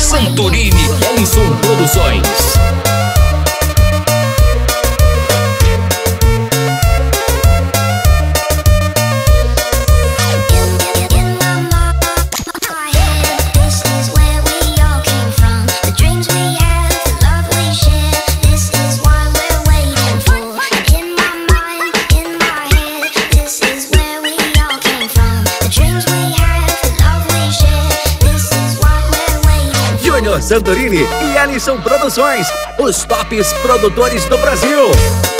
Santorini, Ellison Produções. Santorini e Ellison Produções, os tops produtores do Brasil.